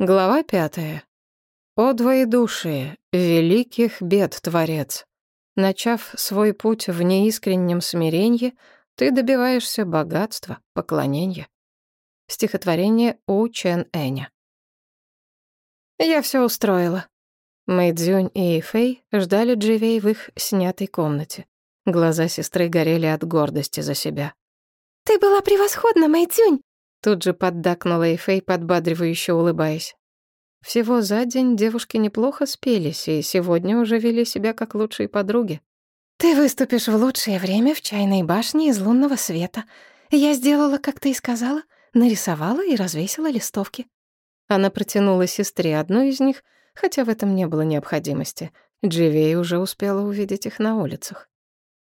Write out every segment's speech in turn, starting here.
Глава пятая. «О двоедушие, великих бед творец! Начав свой путь в неискреннем смиренье, ты добиваешься богатства, поклонения». Стихотворение У Чен Эня. «Я все устроила». Мэйдзюнь и Фэй ждали Дживей в их снятой комнате. Глаза сестры горели от гордости за себя. «Ты была превосходна, Мэйдзюнь!» Тут же поддакнула Эйфэй, подбадривающе улыбаясь. Всего за день девушки неплохо спелись и сегодня уже вели себя как лучшие подруги. «Ты выступишь в лучшее время в чайной башне из лунного света. Я сделала, как ты и сказала, нарисовала и развесила листовки». Она протянула сестре одну из них, хотя в этом не было необходимости. Дживей уже успела увидеть их на улицах.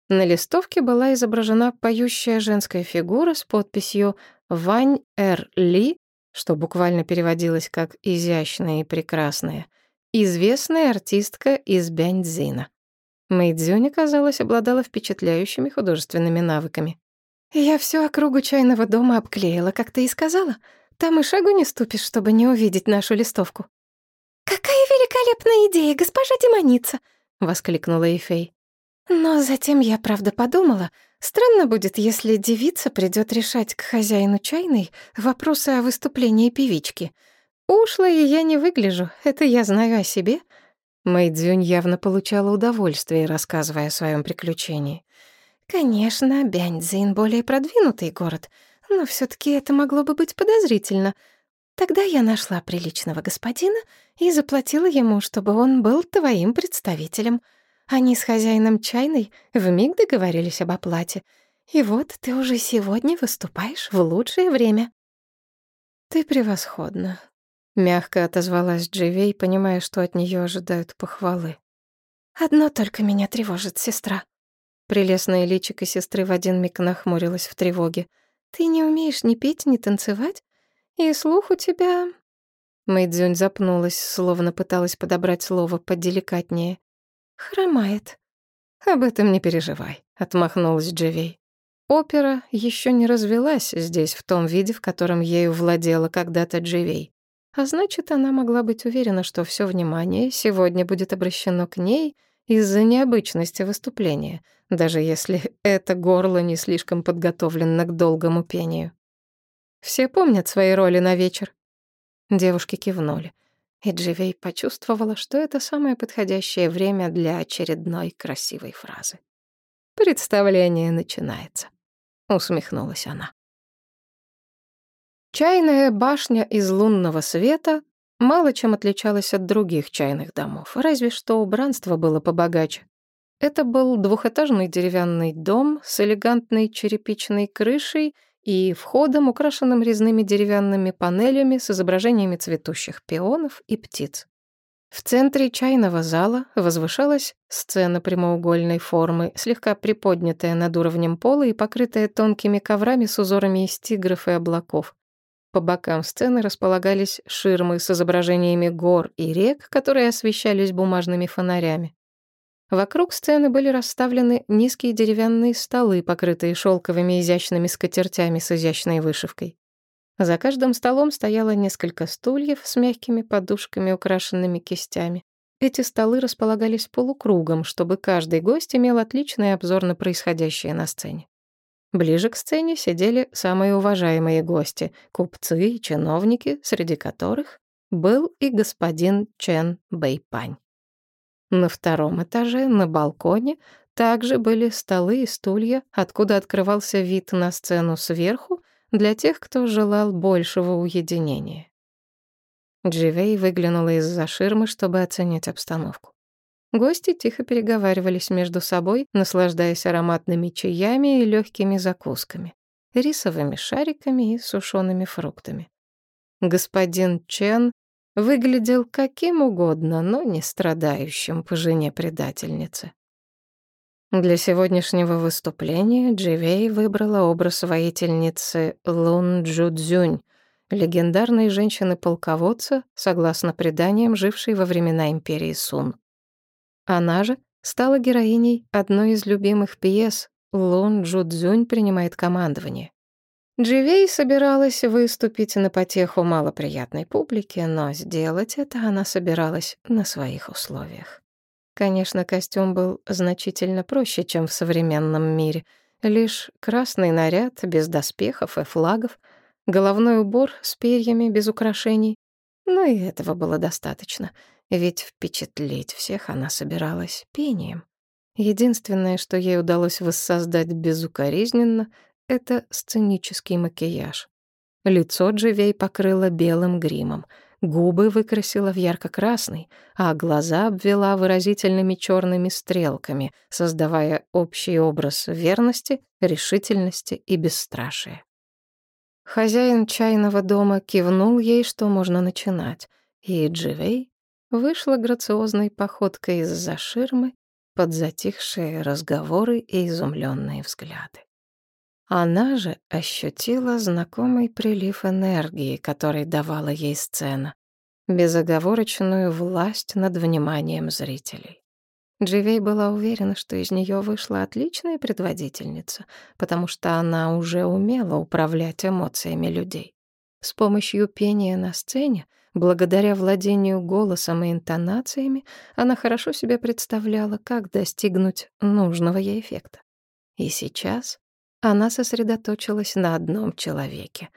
На листовке была изображена поющая женская фигура с подписью «Вань Эр Ли», что буквально переводилось как «изящная и прекрасная», известная артистка из Бяньцзина. Мэйдзюня, казалось, обладала впечатляющими художественными навыками. «Я всю округу чайного дома обклеила, как ты и сказала. Там и шагу не ступишь, чтобы не увидеть нашу листовку». «Какая великолепная идея, госпожа демоница!» — воскликнула Эйфей. Но затем я, правда, подумала, странно будет, если девица придет решать к хозяину чайной вопросы о выступлении певички. Ушлой я не выгляжу, это я знаю о себе. Мэйдзюнь явно получала удовольствие, рассказывая о своем приключении. Конечно, Бяньцзин более продвинутый город, но все таки это могло бы быть подозрительно. Тогда я нашла приличного господина и заплатила ему, чтобы он был твоим представителем — они с хозяином чайной вмиг договорились об оплате. И вот ты уже сегодня выступаешь в лучшее время. Ты превосходна, мягко отозвалась Дживей, понимая, что от нее ожидают похвалы. Одно только меня тревожит, сестра. Прелестная личико сестры в один миг нахмурилась в тревоге. Ты не умеешь ни петь, ни танцевать, и слух у тебя Мэйдзюнь запнулась, словно пыталась подобрать слово поделикатнее. «Хромает». «Об этом не переживай», — отмахнулась Дживей. Опера еще не развелась здесь в том виде, в котором ею владела когда-то Дживей. А значит, она могла быть уверена, что все внимание сегодня будет обращено к ней из-за необычности выступления, даже если это горло не слишком подготовлено к долгому пению. Все помнят свои роли на вечер. Девушки кивнули и Дживей почувствовала, что это самое подходящее время для очередной красивой фразы. «Представление начинается», — усмехнулась она. Чайная башня из лунного света мало чем отличалась от других чайных домов, разве что убранство было побогаче. Это был двухэтажный деревянный дом с элегантной черепичной крышей и входом, украшенным резными деревянными панелями с изображениями цветущих пионов и птиц. В центре чайного зала возвышалась сцена прямоугольной формы, слегка приподнятая над уровнем пола и покрытая тонкими коврами с узорами из тигров и облаков. По бокам сцены располагались ширмы с изображениями гор и рек, которые освещались бумажными фонарями. Вокруг сцены были расставлены низкие деревянные столы, покрытые шелковыми изящными скатертями с изящной вышивкой. За каждым столом стояло несколько стульев с мягкими подушками, украшенными кистями. Эти столы располагались полукругом, чтобы каждый гость имел отличный обзор на происходящее на сцене. Ближе к сцене сидели самые уважаемые гости — купцы и чиновники, среди которых был и господин Чен Бэйпань. На втором этаже, на балконе, также были столы и стулья, откуда открывался вид на сцену сверху для тех, кто желал большего уединения. Дживей выглянула из-за ширмы, чтобы оценить обстановку. Гости тихо переговаривались между собой, наслаждаясь ароматными чаями и легкими закусками, рисовыми шариками и сушеными фруктами. Господин Чен выглядел каким угодно, но не страдающим по жене предательницы. Для сегодняшнего выступления Дживей выбрала образ воительницы Лун Джудзюнь, легендарной женщины-полководца, согласно преданиям, жившей во времена империи Сун. Она же стала героиней одной из любимых пьес «Лун Джудзюнь принимает командование». Дживей собиралась выступить на потеху малоприятной публике, но сделать это она собиралась на своих условиях. Конечно, костюм был значительно проще, чем в современном мире. Лишь красный наряд без доспехов и флагов, головной убор с перьями без украшений. Но и этого было достаточно, ведь впечатлить всех она собиралась пением. Единственное, что ей удалось воссоздать безукоризненно, это сценический макияж. Лицо Дживей покрыла белым гримом, губы выкрасила в ярко-красный, а глаза обвела выразительными черными стрелками, создавая общий образ верности, решительности и бесстрашия. Хозяин чайного дома кивнул ей, что можно начинать, и Дживей вышла грациозной походкой из-за ширмы под затихшие разговоры и изумленные взгляды. Она же ощутила знакомый прилив энергии, который давала ей сцена, безоговорочную власть над вниманием зрителей. Дживей была уверена, что из нее вышла отличная предводительница, потому что она уже умела управлять эмоциями людей. С помощью пения на сцене, благодаря владению голосом и интонациями, она хорошо себе представляла, как достигнуть нужного ей эффекта. И сейчас она сосредоточилась на одном человеке,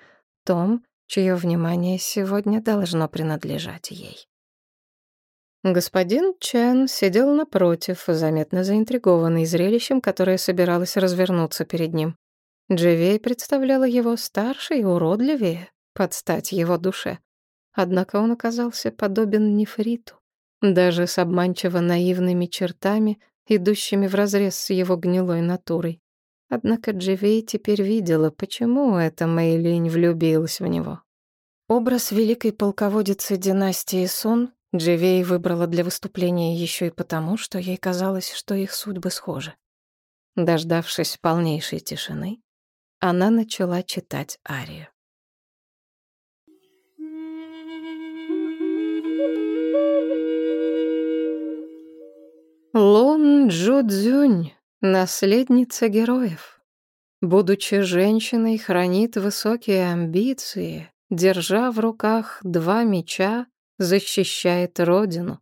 том, чье внимание сегодня должно принадлежать ей. Господин Чен сидел напротив, заметно заинтригованный зрелищем, которое собиралось развернуться перед ним. Дживей представляла его старше и уродливее, под стать его душе. Однако он оказался подобен нефриту, даже с обманчиво наивными чертами, идущими вразрез с его гнилой натурой. Однако Дживей теперь видела, почему эта Мэйлинь влюбилась в него. Образ великой полководицы династии Сун Дживей выбрала для выступления еще и потому, что ей казалось, что их судьбы схожи. Дождавшись полнейшей тишины, она начала читать арию. Лун Джудзюнь Наследница героев. Будучи женщиной, хранит высокие амбиции, держа в руках два меча, защищает родину.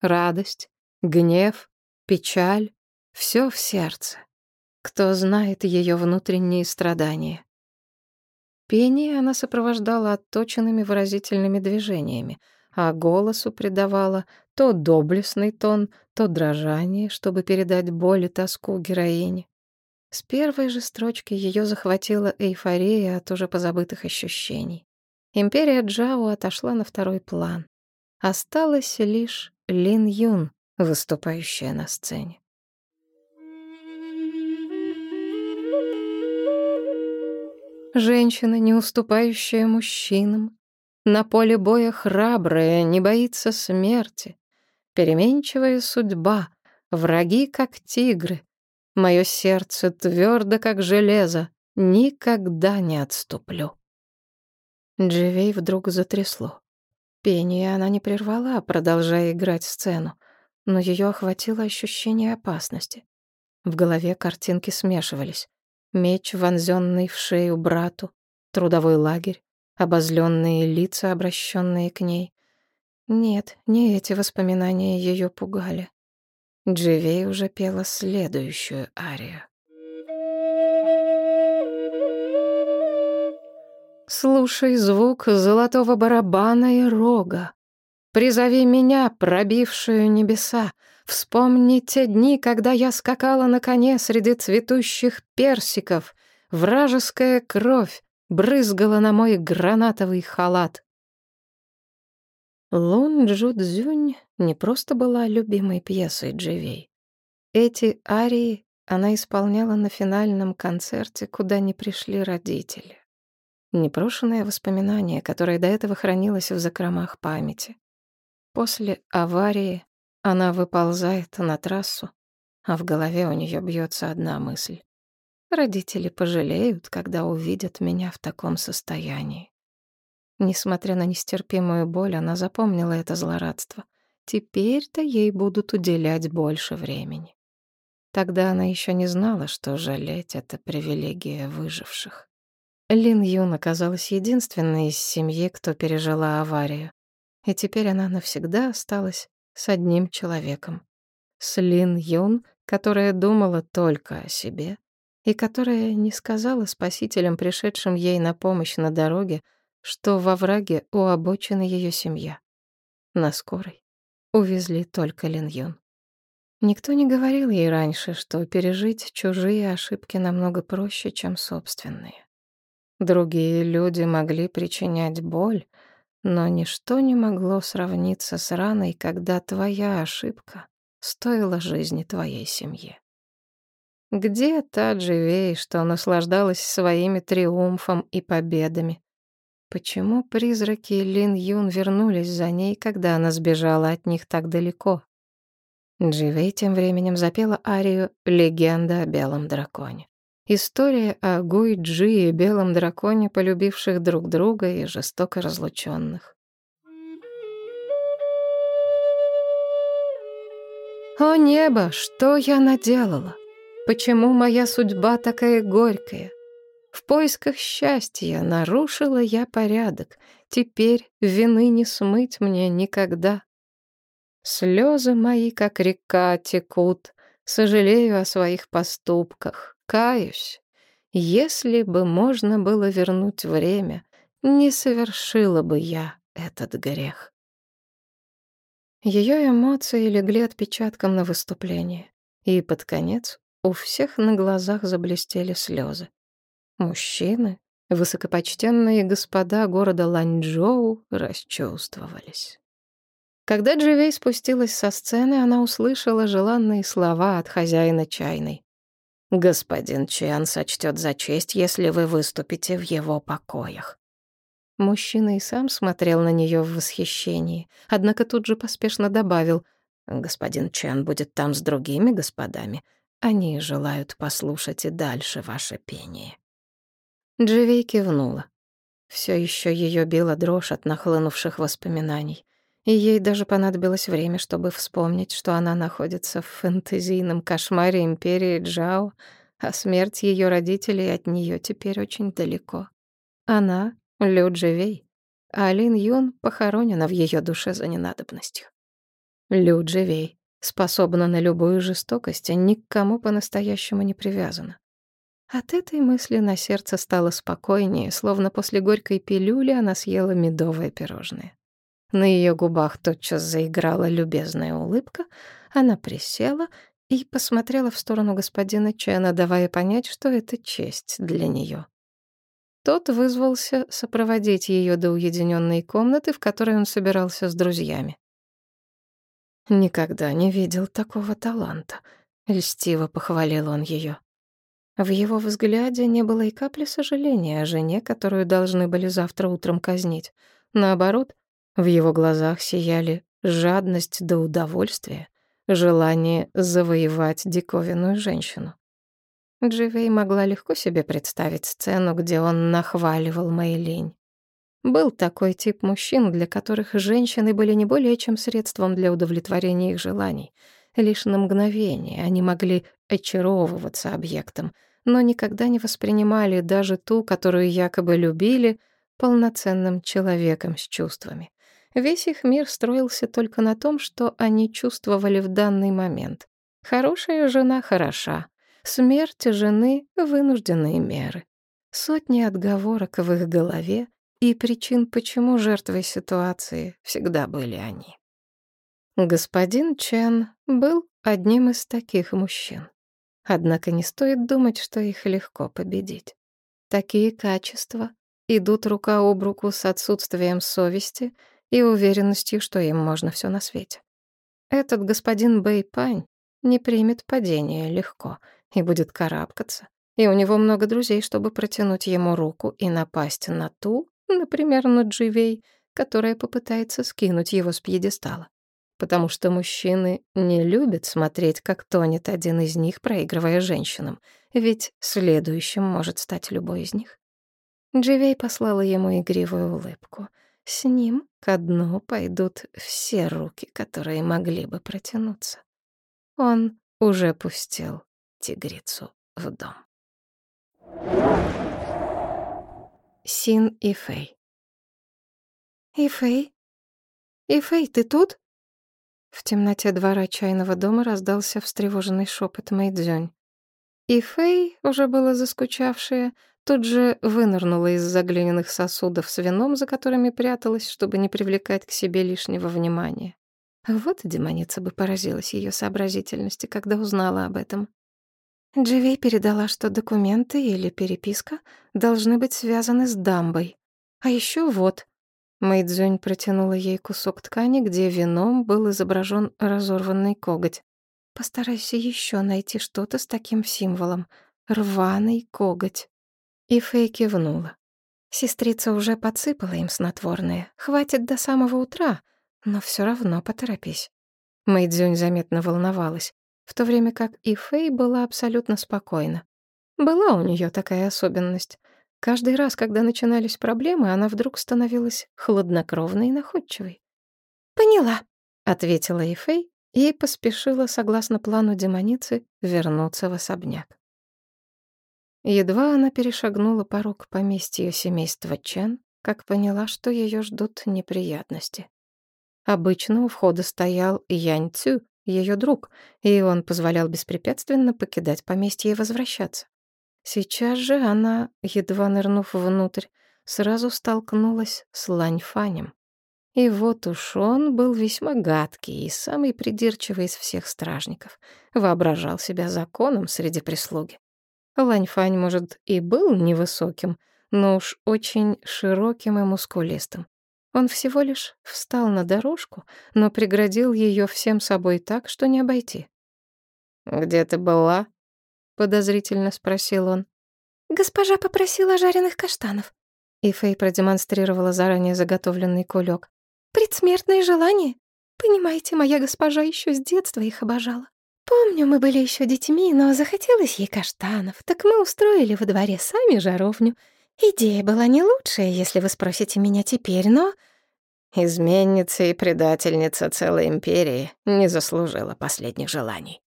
Радость, гнев, печаль — все в сердце. Кто знает ее внутренние страдания? Пение она сопровождала отточенными выразительными движениями, а голосу придавала то доблестный тон, то дрожание, чтобы передать боль и тоску героини. С первой же строчки ее захватила эйфория от уже позабытых ощущений. Империя Джао отошла на второй план. Осталась лишь Лин Юн, выступающая на сцене. Женщина, не уступающая мужчинам, на поле боя храбрая, не боится смерти, переменчивая судьба, враги, как тигры. Мое сердце твердо, как железо, никогда не отступлю. Дживей вдруг затрясло. Пение она не прервала, продолжая играть сцену, но ее охватило ощущение опасности. В голове картинки смешивались. Меч, вонзенный в шею брату, трудовой лагерь, обозленные лица, обращенные к ней. Нет, не эти воспоминания ее пугали. Дживей уже пела следующую арию. Слушай звук золотого барабана и рога. Призови меня, пробившую небеса. Вспомни те дни, когда я скакала на коне среди цветущих персиков. Вражеская кровь брызгала на мой гранатовый халат. Лун Джудзюнь не просто была любимой пьесой Дживей. Эти арии она исполняла на финальном концерте, куда не пришли родители. Непрошенное воспоминание, которое до этого хранилось в закромах памяти. После аварии она выползает на трассу, а в голове у нее бьется одна мысль. Родители пожалеют, когда увидят меня в таком состоянии. Несмотря на нестерпимую боль, она запомнила это злорадство. Теперь-то ей будут уделять больше времени. Тогда она еще не знала, что жалеть — это привилегия выживших. Лин Юн оказалась единственной из семьи, кто пережила аварию. И теперь она навсегда осталась с одним человеком. С Лин Юн, которая думала только о себе и которая не сказала спасителям, пришедшим ей на помощь на дороге, что во враге у обочины ее семья. На скорой увезли только Лин Юн. Никто не говорил ей раньше, что пережить чужие ошибки намного проще, чем собственные. Другие люди могли причинять боль, но ничто не могло сравниться с раной, когда твоя ошибка стоила жизни твоей семьи. Где та Дживей, что наслаждалась своими триумфом и победами? Почему призраки Лин Юн вернулись за ней, когда она сбежала от них так далеко? Дживей тем временем запела арию «Легенда о белом драконе». История о Гуй Джи и белом драконе, полюбивших друг друга и жестоко разлученных. О небо, что я наделала? Почему моя судьба такая горькая? В поисках счастья нарушила я порядок. Теперь вины не смыть мне никогда. Слезы мои, как река, текут. Сожалею о своих поступках. Каюсь, если бы можно было вернуть время, не совершила бы я этот грех. Ее эмоции легли отпечатком на выступление, и под конец у всех на глазах заблестели слезы. Мужчины, высокопочтенные господа города Ланчжоу расчувствовались. Когда Дживей спустилась со сцены, она услышала желанные слова от хозяина чайной. Господин Чен сочтет за честь, если вы выступите в его покоях. Мужчина и сам смотрел на нее в восхищении, однако тут же поспешно добавил, «Господин Чен будет там с другими господами. Они желают послушать и дальше ваше пение». Дживей кивнула. Все еще ее била дрожь от нахлынувших воспоминаний и ей даже понадобилось время, чтобы вспомнить, что она находится в фэнтезийном кошмаре империи Джао, а смерть ее родителей от нее теперь очень далеко. Она — Лю Дживей, а Лин Юн похоронена в ее душе за ненадобностью. Лю Дживей способна на любую жестокость, а ни к кому по-настоящему не привязана. От этой мысли на сердце стало спокойнее, словно после горькой пилюли она съела медовое пирожное. На ее губах тотчас заиграла любезная улыбка. Она присела и посмотрела в сторону господина Чена, давая понять, что это честь для нее. Тот вызвался сопроводить ее до уединенной комнаты, в которой он собирался с друзьями. Никогда не видел такого таланта, льстиво похвалил он ее. В его взгляде не было и капли сожаления о жене, которую должны были завтра утром казнить. Наоборот, в его глазах сияли жадность до удовольствия, желание завоевать диковинную женщину. Дживей могла легко себе представить сцену, где он нахваливал Мэйлинь. Был такой тип мужчин, для которых женщины были не более чем средством для удовлетворения их желаний. Лишь на мгновение они могли очаровываться объектом, но никогда не воспринимали даже ту, которую якобы любили, полноценным человеком с чувствами. Весь их мир строился только на том, что они чувствовали в данный момент. Хорошая жена хороша. Смерть жены — вынужденные меры. Сотни отговорок в их голове и причин, почему жертвой ситуации всегда были они. Господин Чен был одним из таких мужчин. Однако не стоит думать, что их легко победить. Такие качества идут рука об руку с отсутствием совести — и уверенностью, что им можно все на свете. Этот господин Бэйпань не примет падение легко и будет карабкаться, и у него много друзей, чтобы протянуть ему руку и напасть на ту, например, на Дживей, которая попытается скинуть его с пьедестала. Потому что мужчины не любят смотреть, как тонет один из них, проигрывая женщинам, ведь следующим может стать любой из них. Дживей послала ему игривую улыбку — с ним ко дну пойдут все руки, которые могли бы протянуться. Он уже пустил тигрицу в дом. Син и Фэй. «И Фэй? И Фэй, ты тут?» В темноте двора чайного дома раздался встревоженный шепот Мэйдзёнь. И Фэй, уже было заскучавшая, тут же вынырнула из заглиняных сосудов с вином, за которыми пряталась, чтобы не привлекать к себе лишнего внимания. Вот демоница бы поразилась ее сообразительности, когда узнала об этом. Дживей передала, что документы или переписка должны быть связаны с дамбой. А еще вот. Мэйдзюнь протянула ей кусок ткани, где вином был изображен разорванный коготь. Постарайся еще найти что-то с таким символом. Рваный коготь. И Фэй кивнула. Сестрица уже подсыпала им снотворное. Хватит до самого утра, но все равно поторопись. Мэйдзюнь заметно волновалась, в то время как и Фэй была абсолютно спокойна. Была у нее такая особенность. Каждый раз, когда начинались проблемы, она вдруг становилась хладнокровной и находчивой. «Поняла», — ответила Ифей и поспешила, согласно плану демоницы, вернуться в особняк. Едва она перешагнула порог поместья семейства Чен, как поняла, что ее ждут неприятности. Обычно у входа стоял Янь Цю, ее друг, и он позволял беспрепятственно покидать поместье и возвращаться. Сейчас же она, едва нырнув внутрь, сразу столкнулась с Ланьфанем. И вот уж он был весьма гадкий и самый придирчивый из всех стражников. Воображал себя законом среди прислуги. Ланьфань, может, и был невысоким, но уж очень широким и мускулистым. Он всего лишь встал на дорожку, но преградил ее всем собой так, что не обойти. «Где ты была?» — подозрительно спросил он. «Госпожа попросила жареных каштанов». И Фэй продемонстрировала заранее заготовленный кулек. Предсмертное желание. Понимаете, моя госпожа еще с детства их обожала. Помню, мы были еще детьми, но захотелось ей каштанов, так мы устроили во дворе сами жаровню. Идея была не лучшая, если вы спросите меня теперь, но... Изменница и предательница целой империи не заслужила последних желаний.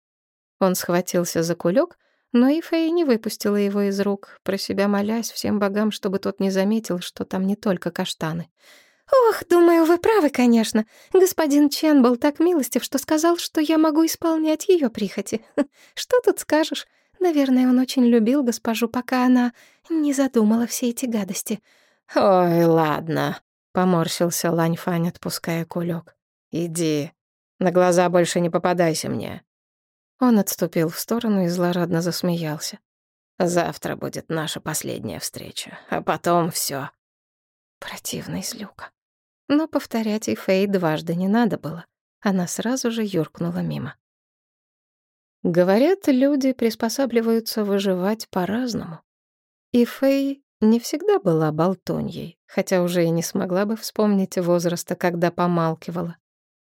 Он схватился за кулек, но Ифэй не выпустила его из рук, про себя молясь всем богам, чтобы тот не заметил, что там не только каштаны. «Ох, думаю, вы правы, конечно. Господин Чен был так милостив, что сказал, что я могу исполнять ее прихоти. Что тут скажешь? Наверное, он очень любил госпожу, пока она не задумала все эти гадости». «Ой, ладно», — поморщился Лань Фань, отпуская кулек. «Иди. На глаза больше не попадайся мне». Он отступил в сторону и злорадно засмеялся. «Завтра будет наша последняя встреча, а потом все. Противный злюка. Но повторять и Фэй дважды не надо было. Она сразу же юркнула мимо. Говорят, люди приспосабливаются выживать по-разному. И Фэй не всегда была болтуньей, хотя уже и не смогла бы вспомнить возраста, когда помалкивала.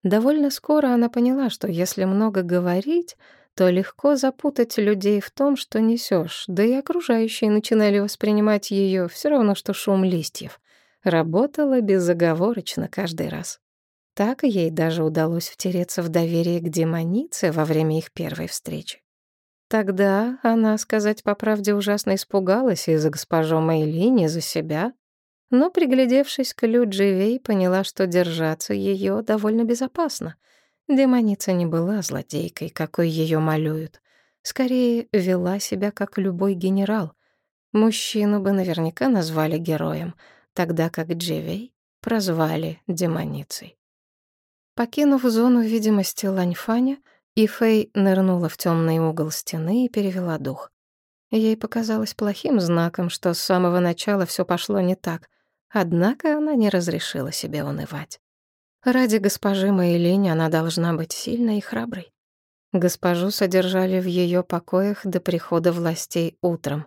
Довольно скоро она поняла, что если много говорить, то легко запутать людей в том, что несешь, да и окружающие начинали воспринимать ее все равно, что шум листьев работала безоговорочно каждый раз. Так ей даже удалось втереться в доверие к демонице во время их первой встречи. Тогда она, сказать по правде, ужасно испугалась и за госпожу Мэйлини, за себя, но, приглядевшись к Лю Дживей, поняла, что держаться ее довольно безопасно. Демоница не была злодейкой, какой ее малюют. Скорее, вела себя как любой генерал. Мужчину бы наверняка назвали героем — тогда как Дживей прозвали демоницей. Покинув зону видимости Ланьфаня, Ифэй нырнула в темный угол стены и перевела дух. Ей показалось плохим знаком, что с самого начала все пошло не так, однако она не разрешила себе унывать. Ради госпожи Мэйлинь она должна быть сильной и храброй. Госпожу содержали в ее покоях до прихода властей утром.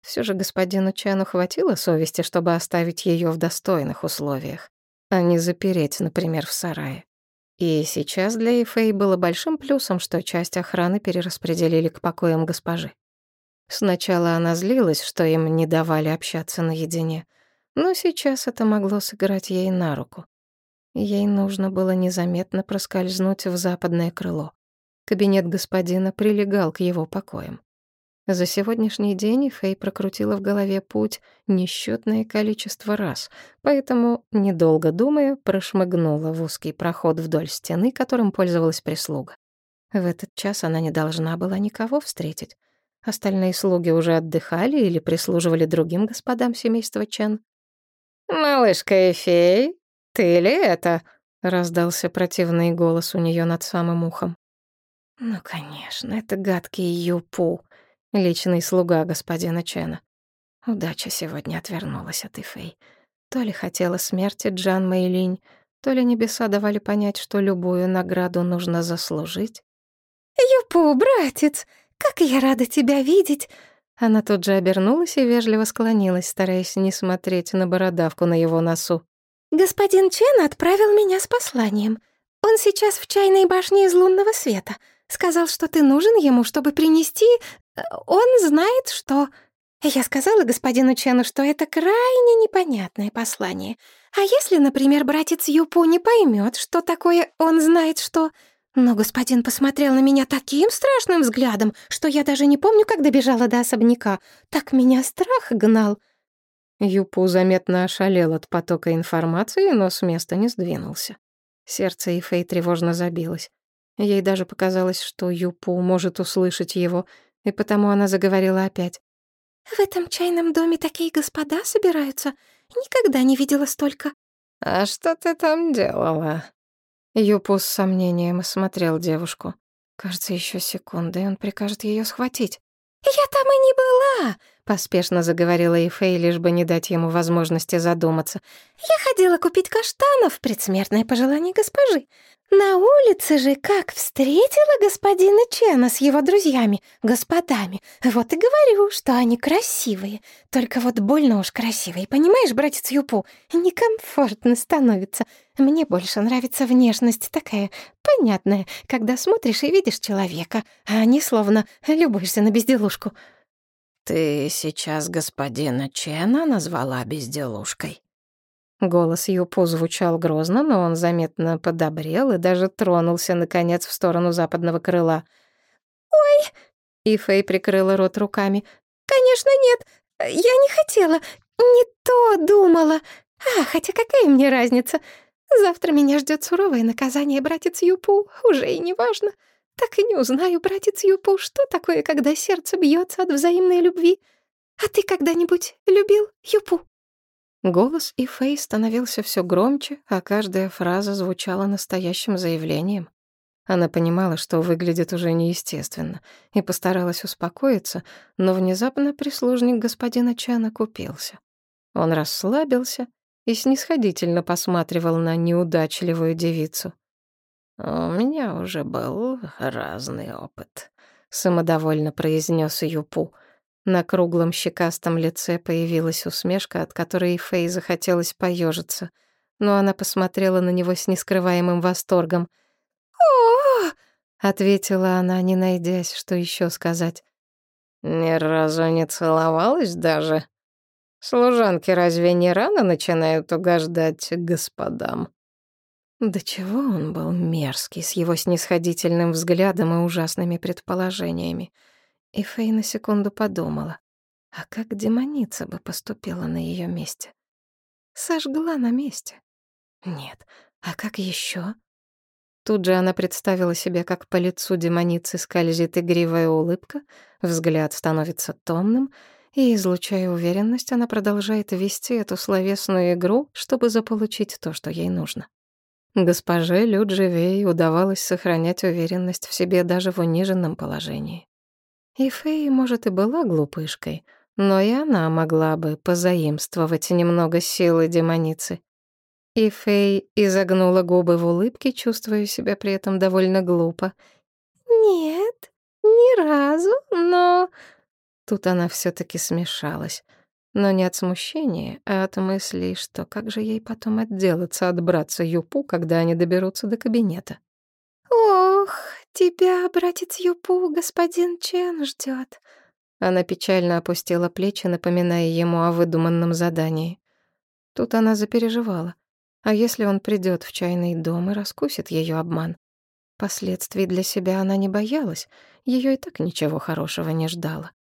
Все же господину Чану хватило совести, чтобы оставить ее в достойных условиях, а не запереть, например, в сарае. И сейчас для Эфэй было большим плюсом, что часть охраны перераспределили к покоям госпожи. Сначала она злилась, что им не давали общаться наедине, но сейчас это могло сыграть ей на руку. Ей нужно было незаметно проскользнуть в западное крыло. Кабинет господина прилегал к его покоям. За сегодняшний день Фэй прокрутила в голове путь несчетное количество раз, поэтому, недолго думая, прошмыгнула в узкий проход вдоль стены, которым пользовалась прислуга. В этот час она не должна была никого встретить. Остальные слуги уже отдыхали или прислуживали другим господам семейства Чен. «Малышка Эфей, ты ли это?» — раздался противный голос у нее над самым ухом. «Ну, конечно, это гадкий Юпу», личный слуга господина Чена. Удача сегодня отвернулась от Ифей. То ли хотела смерти Джан Мэйлинь, то ли небеса давали понять, что любую награду нужно заслужить. «Юпу, братец, как я рада тебя видеть!» Она тут же обернулась и вежливо склонилась, стараясь не смотреть на бородавку на его носу. «Господин Чен отправил меня с посланием. Он сейчас в чайной башне из лунного света. Сказал, что ты нужен ему, чтобы принести он знает, что... Я сказала господину Чену, что это крайне непонятное послание. А если, например, братец Юпу не поймет, что такое «он знает что...» Но господин посмотрел на меня таким страшным взглядом, что я даже не помню, как добежала до особняка. Так меня страх гнал. Юпу заметно ошалел от потока информации, но с места не сдвинулся. Сердце Ифей тревожно забилось. Ей даже показалось, что Юпу может услышать его — и потому она заговорила опять. «В этом чайном доме такие господа собираются. Никогда не видела столько». «А что ты там делала?» Юпу с сомнением осмотрел девушку. Кажется, еще секунды, и он прикажет ее схватить. «Я там и не была!» — поспешно заговорила Ифей, лишь бы не дать ему возможности задуматься. «Я ходила купить каштанов, предсмертное пожелание госпожи. На улице же как встретила господина Чена с его друзьями, господами. Вот и говорю, что они красивые. Только вот больно уж красивые, понимаешь, братец Юпу? Некомфортно становится. Мне больше нравится внешность такая понятная, когда смотришь и видишь человека, а не словно любуешься на безделушку. «Ты сейчас господина Чена назвала безделушкой?» Голос Юпу звучал грозно, но он заметно подобрел и даже тронулся, наконец, в сторону западного крыла. «Ой!» — и Фэй прикрыла рот руками. «Конечно нет! Я не хотела, не то думала. А, хотя какая мне разница? Завтра меня ждет суровое наказание, братец Юпу, уже и не важно. Так и не узнаю, братец Юпу, что такое, когда сердце бьется от взаимной любви. А ты когда-нибудь любил Юпу?» Голос и Фэй становился все громче, а каждая фраза звучала настоящим заявлением. Она понимала, что выглядит уже неестественно, и постаралась успокоиться, но внезапно прислужник господина Чана купился. Он расслабился и снисходительно посматривал на неудачливую девицу. «У меня уже был разный опыт», — самодовольно произнес Юпу — на круглом щекастом лице появилась усмешка, от которой Фэй захотелось поежиться, но она посмотрела на него с нескрываемым восторгом. «О!», ответила она, не найдясь, что еще сказать. «Ни разу не целовалась даже? Служанки разве не рано начинают угождать господам?» До чего он был мерзкий, с его снисходительным взглядом и ужасными предположениями. И Фэй на секунду подумала, а как демоница бы поступила на ее месте? Сожгла на месте? Нет, а как еще? Тут же она представила себе, как по лицу демоницы скользит игривая улыбка, взгляд становится томным, и, излучая уверенность, она продолжает вести эту словесную игру, чтобы заполучить то, что ей нужно. Госпоже Людживей удавалось сохранять уверенность в себе даже в униженном положении. И Фэй, может, и была глупышкой, но и она могла бы позаимствовать немного силы демоницы. И Фэй изогнула губы в улыбке, чувствуя себя при этом довольно глупо. «Нет, ни разу, но...» Тут она все таки смешалась. Но не от смущения, а от мысли, что как же ей потом отделаться от братца Юпу, когда они доберутся до кабинета. «Ох, тебя, братец Юпу, господин Чен ждет. Она печально опустила плечи, напоминая ему о выдуманном задании. Тут она запереживала. А если он придет в чайный дом и раскусит ее обман? Последствий для себя она не боялась, ее и так ничего хорошего не ждало.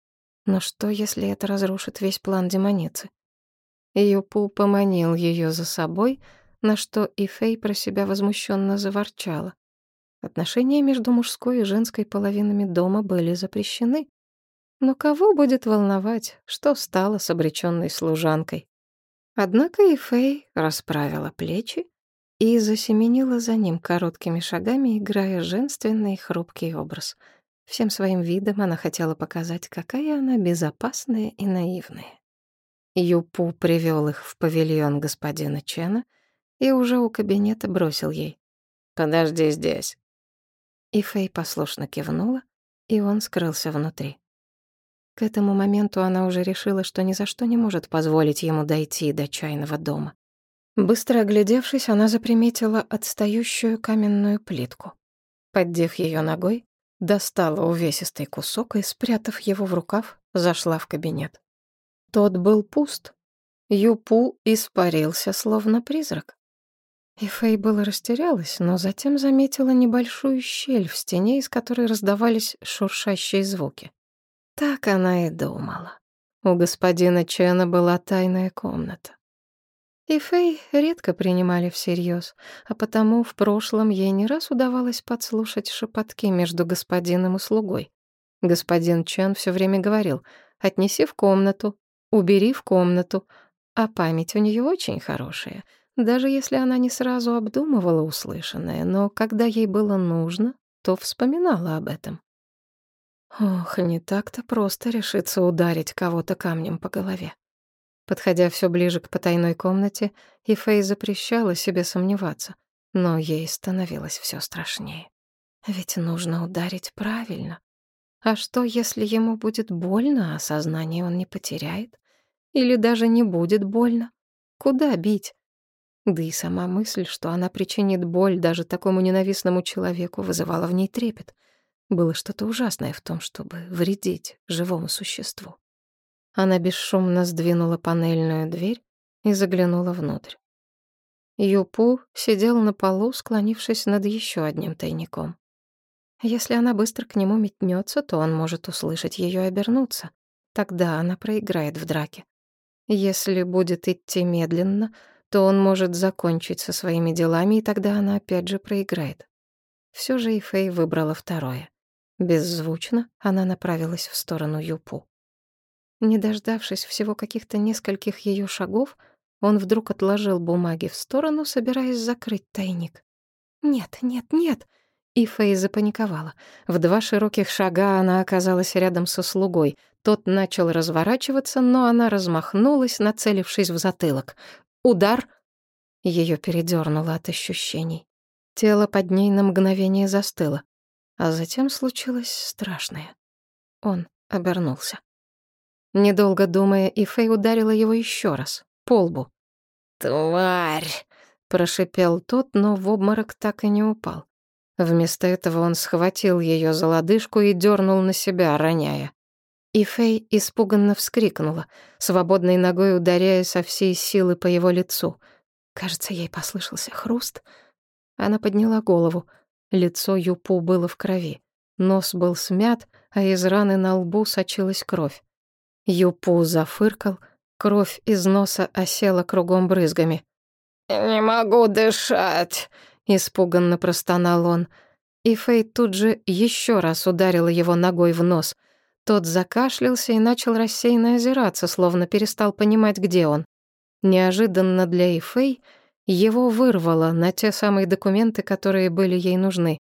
Но что, если это разрушит весь план демоницы? Юпу поманил ее за собой, на что и Фэй про себя возмущенно заворчала. Отношения между мужской и женской половинами дома были запрещены. Но кого будет волновать, что стало с обреченной служанкой? Однако и Фэй расправила плечи и засеменила за ним короткими шагами, играя женственный хрупкий образ. Всем своим видом она хотела показать, какая она безопасная и наивная. Юпу привел их в павильон господина Чена и уже у кабинета бросил ей. «Подожди здесь». И Фэй послушно кивнула, и он скрылся внутри. К этому моменту она уже решила, что ни за что не может позволить ему дойти до чайного дома. Быстро оглядевшись, она заприметила отстающую каменную плитку. Поддев ее ногой, достала увесистый кусок и, спрятав его в рукав, зашла в кабинет. Тот был пуст. Юпу испарился, словно призрак. И Фэй было растерялась, но затем заметила небольшую щель в стене, из которой раздавались шуршащие звуки. Так она и думала. У господина Чена была тайная комната. И Фэй редко принимали всерьез, а потому в прошлом ей не раз удавалось подслушать шепотки между господином и слугой. Господин Чен все время говорил «отнеси в комнату, убери в комнату, а память у нее очень хорошая, даже если она не сразу обдумывала услышанное, но когда ей было нужно, то вспоминала об этом. Ох, не так-то просто решиться ударить кого-то камнем по голове. Подходя все ближе к потайной комнате, Ифей запрещала себе сомневаться, но ей становилось все страшнее. Ведь нужно ударить правильно. А что, если ему будет больно, а сознание он не потеряет? Или даже не будет больно. Куда бить? Да и сама мысль, что она причинит боль даже такому ненавистному человеку, вызывала в ней трепет. Было что-то ужасное в том, чтобы вредить живому существу. Она бесшумно сдвинула панельную дверь и заглянула внутрь. Юпу сидел на полу, склонившись над еще одним тайником. Если она быстро к нему метнется, то он может услышать ее обернуться. Тогда она проиграет в драке. Если будет идти медленно, то он может закончить со своими делами, и тогда она опять же проиграет. Все же и Фэй выбрала второе. Беззвучно она направилась в сторону Юпу. Не дождавшись всего каких-то нескольких ее шагов, он вдруг отложил бумаги в сторону, собираясь закрыть тайник. «Нет, нет, нет!» И Фэй запаниковала. В два широких шага она оказалась рядом со слугой. Тот начал разворачиваться, но она размахнулась, нацелившись в затылок. Удар! Ее передернуло от ощущений. Тело под ней на мгновение застыло. А затем случилось страшное. Он обернулся. Недолго думая, Ифей ударила его еще раз, по лбу. «Тварь!» — прошипел тот, но в обморок так и не упал. Вместо этого он схватил ее за лодыжку и дернул на себя, роняя. И Фэй испуганно вскрикнула, свободной ногой ударяя со всей силы по его лицу. Кажется, ей послышался хруст. Она подняла голову. Лицо Юпу было в крови. Нос был смят, а из раны на лбу сочилась кровь. Юпу зафыркал, кровь из носа осела кругом брызгами. «Не могу дышать», — испуганно простонал он. И Фэй тут же еще раз ударила его ногой в нос. Тот закашлялся и начал рассеянно озираться, словно перестал понимать, где он. Неожиданно для Ифей его вырвало на те самые документы, которые были ей нужны.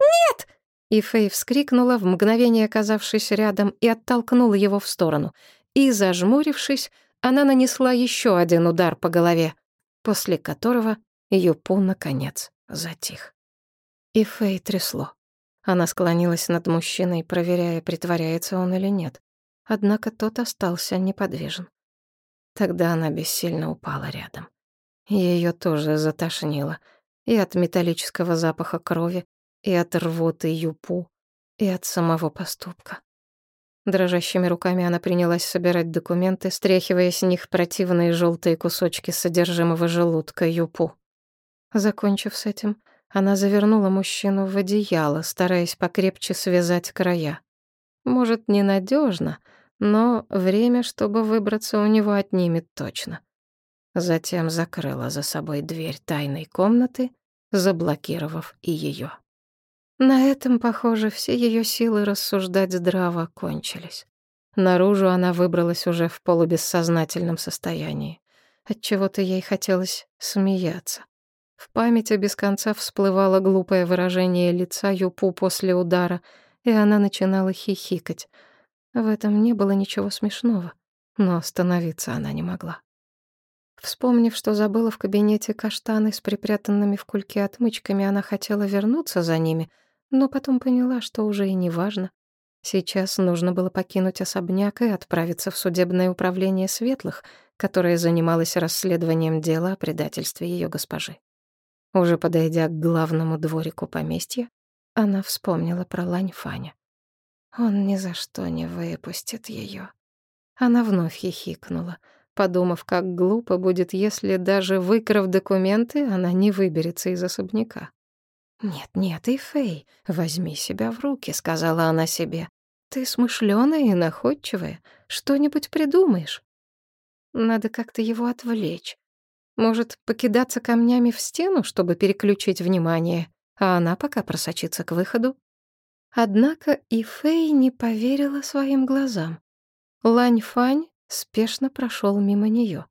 «Нет!» Ифей вскрикнула, в мгновение оказавшись рядом, и оттолкнула его в сторону. И, зажмурившись, она нанесла еще один удар по голове, после которого Юпу, наконец, затих. Ифей трясло. Она склонилась над мужчиной, проверяя, притворяется он или нет. Однако тот остался неподвижен. Тогда она бессильно упала рядом. Ее тоже затошнило. И от металлического запаха крови, и от рвоты юпу, и от самого поступка. Дрожащими руками она принялась собирать документы, стряхивая с них противные желтые кусочки содержимого желудка юпу. Закончив с этим, она завернула мужчину в одеяло, стараясь покрепче связать края. Может, ненадежно, но время, чтобы выбраться, у него отнимет точно. Затем закрыла за собой дверь тайной комнаты, заблокировав и ее. На этом, похоже, все ее силы рассуждать здраво кончились. Наружу она выбралась уже в полубессознательном состоянии. Отчего-то ей хотелось смеяться. В памяти без конца всплывало глупое выражение лица Юпу после удара, и она начинала хихикать. В этом не было ничего смешного, но остановиться она не могла. Вспомнив, что забыла в кабинете каштаны с припрятанными в кульке отмычками, она хотела вернуться за ними, но потом поняла, что уже и не важно. Сейчас нужно было покинуть особняк и отправиться в судебное управление Светлых, которое занималось расследованием дела о предательстве ее госпожи. Уже подойдя к главному дворику поместья, она вспомнила про Лань Фаня. Он ни за что не выпустит ее. Она вновь хихикнула — подумав, как глупо будет, если даже выкрав документы, она не выберется из особняка. «Нет, нет, и Фэй, возьми себя в руки», — сказала она себе. «Ты смышлёная и находчивая, что-нибудь придумаешь. Надо как-то его отвлечь. Может, покидаться камнями в стену, чтобы переключить внимание, а она пока просочится к выходу?» Однако и Фэй не поверила своим глазам. Лань Фань спешно прошел мимо нее.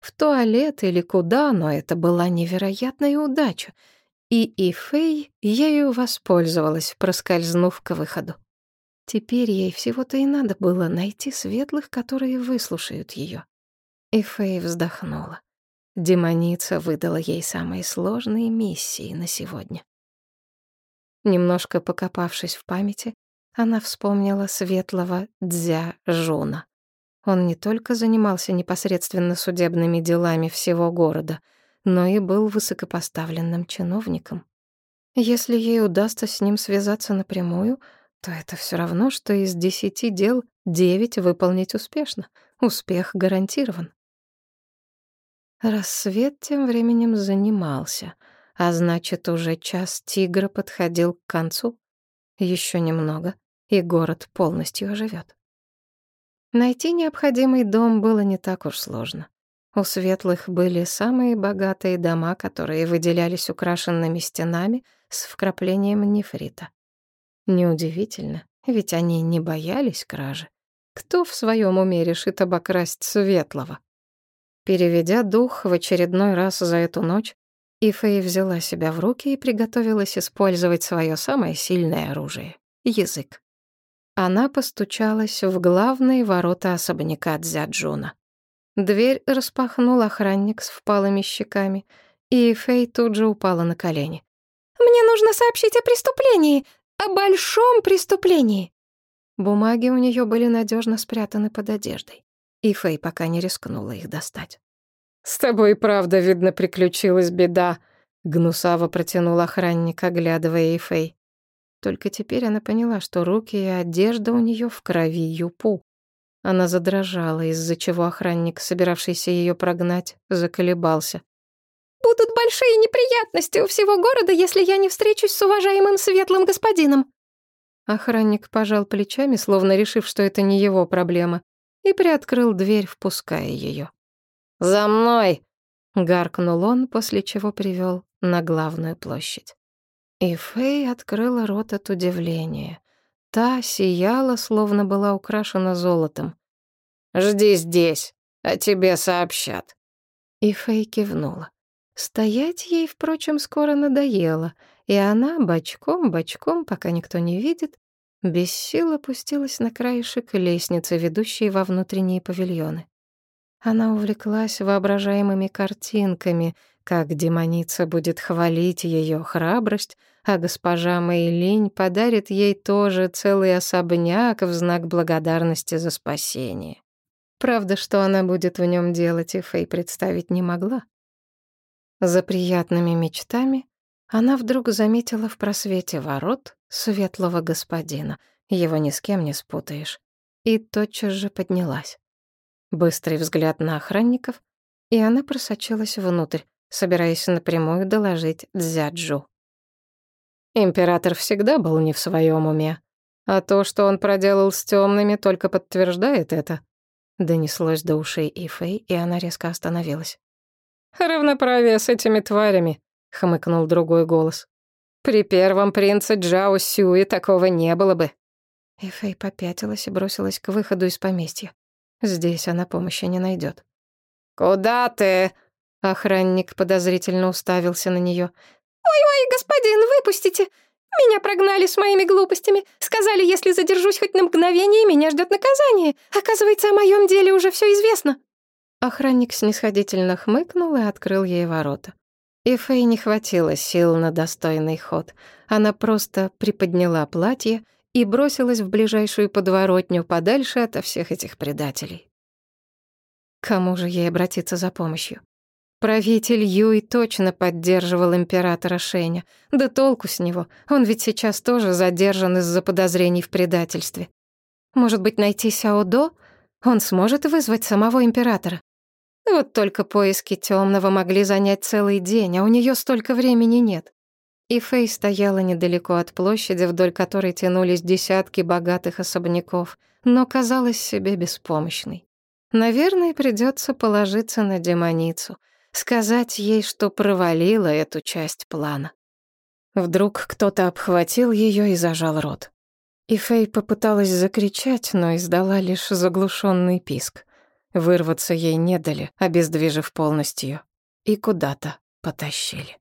В туалет или куда, но это была невероятная удача. И Ифей ею воспользовалась, проскользнув к выходу. Теперь ей всего-то и надо было найти светлых, которые выслушают ее. Ифей вздохнула. Демоница выдала ей самые сложные миссии на сегодня. Немножко покопавшись в памяти, она вспомнила светлого Дзя Жуна. Он не только занимался непосредственно судебными делами всего города, но и был высокопоставленным чиновником. Если ей удастся с ним связаться напрямую, то это все равно, что из десяти дел девять выполнить успешно. Успех гарантирован. Рассвет тем временем занимался, а значит, уже час тигра подходил к концу. Еще немного, и город полностью оживет. Найти необходимый дом было не так уж сложно. У светлых были самые богатые дома, которые выделялись украшенными стенами с вкраплением нефрита. Неудивительно, ведь они не боялись кражи. Кто в своем уме решит обокрасть светлого? Переведя дух в очередной раз за эту ночь, Ифэй взяла себя в руки и приготовилась использовать свое самое сильное оружие — язык. Она постучалась в главные ворота особняка Дзяджуна. Дверь распахнул охранник с впалыми щеками, и Фэй тут же упала на колени. «Мне нужно сообщить о преступлении, о большом преступлении!» Бумаги у нее были надежно спрятаны под одеждой, и Фэй пока не рискнула их достать. «С тобой правда, видно, приключилась беда», — гнусаво протянул охранник, оглядывая Ифей. Только теперь она поняла, что руки и одежда у нее в крови юпу. Она задрожала, из-за чего охранник, собиравшийся ее прогнать, заколебался. «Будут большие неприятности у всего города, если я не встречусь с уважаемым светлым господином». Охранник пожал плечами, словно решив, что это не его проблема, и приоткрыл дверь, впуская ее. «За мной!» — гаркнул он, после чего привел на главную площадь. И Фэй открыла рот от удивления. Та сияла, словно была украшена золотом. «Жди здесь, а тебе сообщат». И Фэй кивнула. Стоять ей, впрочем, скоро надоело, и она бочком-бочком, пока никто не видит, без сил опустилась на краешек лестницы, ведущей во внутренние павильоны. Она увлеклась воображаемыми картинками, как демоница будет хвалить ее храбрость, а госпожа Мэйлинь подарит ей тоже целый особняк в знак благодарности за спасение. Правда, что она будет в нем делать, и Фэй представить не могла. За приятными мечтами она вдруг заметила в просвете ворот светлого господина. Его ни с кем не спутаешь. И тотчас же поднялась. Быстрый взгляд на охранников, и она просочилась внутрь, собираясь напрямую доложить Дзяджу. Император всегда был не в своем уме. А то, что он проделал с темными, только подтверждает это. Донеслось до ушей Ифэй, и она резко остановилась. «Равноправие с этими тварями», — хмыкнул другой голос. «При первом принце Джао Сюи такого не было бы». Ифэй попятилась и бросилась к выходу из поместья. Здесь она помощи не найдет. «Куда ты?» Охранник подозрительно уставился на нее. «Ой-ой, господин, выпустите! Меня прогнали с моими глупостями. Сказали, если задержусь хоть на мгновение, меня ждет наказание. Оказывается, о моем деле уже все известно». Охранник снисходительно хмыкнул и открыл ей ворота. И Фэй не хватило сил на достойный ход. Она просто приподняла платье и бросилась в ближайшую подворотню подальше ото всех этих предателей. Кому же ей обратиться за помощью? Правитель Юй точно поддерживал императора Шеня. Да толку с него, он ведь сейчас тоже задержан из-за подозрений в предательстве. Может быть, найти Сяодо? Он сможет вызвать самого императора. Вот только поиски темного могли занять целый день, а у нее столько времени нет. И Фэй стояла недалеко от площади, вдоль которой тянулись десятки богатых особняков, но казалась себе беспомощной. Наверное, придется положиться на демоницу — сказать ей, что провалила эту часть плана. Вдруг кто-то обхватил ее и зажал рот. И Фэй попыталась закричать, но издала лишь заглушенный писк. Вырваться ей не дали, обездвижив полностью, и куда-то потащили.